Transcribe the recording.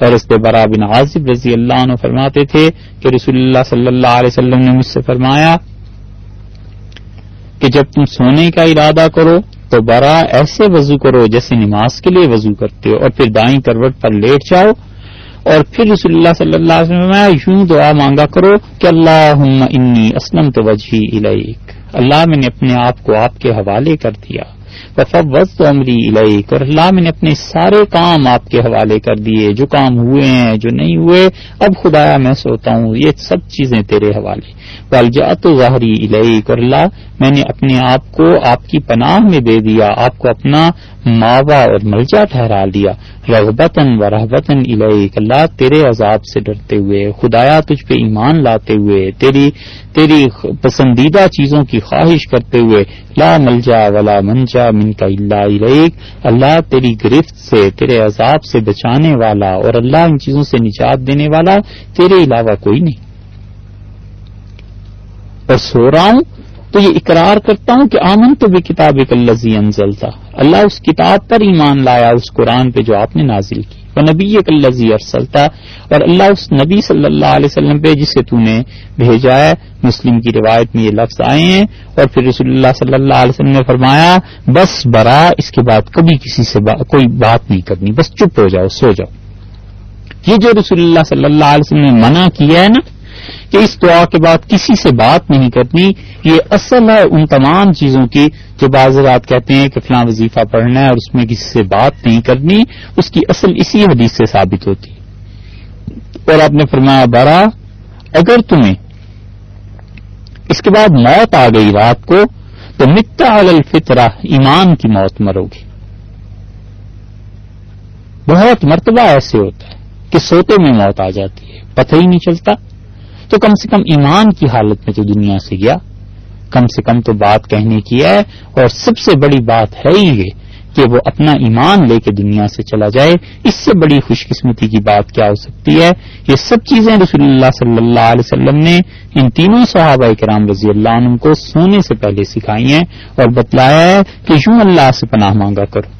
اور اس پہ برا بن عازب رضی اللہ عنہ فرماتے تھے کہ رسول اللہ صلی اللہ علیہ وسلم نے مجھ سے فرمایا کہ جب تم سونے کا ارادہ کرو تو برا ایسے وضو کرو جیسے نماز کے لیے وضو کرتے ہو اور پھر دائیں کروٹ پر لیٹ جاؤ اور پھر رسول اللہ صلی اللہ علیہ وسلم یوں دعا مانگا کرو کہ اللہ انی اسلم تو وجہ اللہ میں نے اپنے آپ کو آپ کے حوالے کر دیا۔ وفوضت امری الیک اور اللہ میں نے اپنے سارے کام آپ کے حوالے کر دیے، جو کام ہوئے ہیں، جو نہیں ہوئے، اب خدایا میں سوتا ہوں، یہ سب چیزیں تیرے حوالے۔ والجات ظاہری الیک اور اللہ میں نے اپنے آپ کو آپ کی پناہ میں دے دیا، آپ کو اپنا ماوا اور ملجا ٹھہرا دیا۔ رغبتاً و رحبتاً الیک، اللہ تیرے عذاب سے ڈرتے ہوئے، خدایا تجھ پہ ایمان لاتے ہوئے، تیری تیری پسندیدہ چیزوں کی خواہش کرتے ہوئے، لا ملجا ولا منجا من کا اللہ اللہ تیری گرفت سے، تیرے عذاب سے بچانے والا اور اللہ ان چیزوں سے نجات دینے والا تیرے علاوہ کوئی نہیں۔ اور سو رہا ہوں تو یہ اقرار کرتا ہوں کہ آمن تو بھی کتاب ایک انزل تھا اللہ اس کتاب پر ایمان لایا، اس قرآن پہ جو آپ نے نازل کی۔ وہ نبی الزی ارسلتا، اور اللہ اس نبی صلی اللہ علیہ وسلم پہ جسے تو نے بھیجا ہے، مسلم کی روایت میں یہ لفظ آئے ہیں۔ اور پھر رسول اللہ صلی اللہ علیہ وسلم نے فرمایا، بس برا، اس کے بعد کبھی کسی سے با، کوئی بات نہیں کرنی، بس چپ ہو جاؤ، سو جاؤ۔ یہ جو رسول اللہ صلی اللہ علیہ وسلم نے منع کیا ہے نا کہ اس دعا کے بعد کسی سے بات نہیں کرنی، یہ اصل ہے ان تمام چیزوں کی جو بعض رات کہتے ہیں کہ فلاں وظیفہ پڑھنا ہے اور اس میں کسی سے بات نہیں کرنی، اس کی اصل اسی حدیث سے ثابت ہوتی۔ اور آپ نے فرمایا بارہ اگر تمہیں اس کے بعد موت آ گئی رات کو، تو متا الفطرہ، ایمان کی موت مرو گی بہت مرتبہ ایسے ہوتا ہے کہ سوتے میں موت آ جاتی ہے، پتہ ہی نہیں چلتا۔ تو کم سے کم ایمان کی حالت میں تو دنیا سے گیا۔ کم سے کم تو بات کہنے کی ہے۔ اور سب سے بڑی بات ہے ہی یہ کہ وہ اپنا ایمان لے کے دنیا سے چلا جائے۔ اس سے بڑی خوش قسمتی کی بات کیا ہو سکتی ہے؟ یہ سب چیزیں رسول اللہ صلی اللہ علیہ وسلم نے ان تینوں صحابہ کرام رضی اللہ عنہ کو سونے سے پہلے سکھائی ہیں اور بتلایا ہے کہ یوں اللہ سے پناہ مانگا کرو۔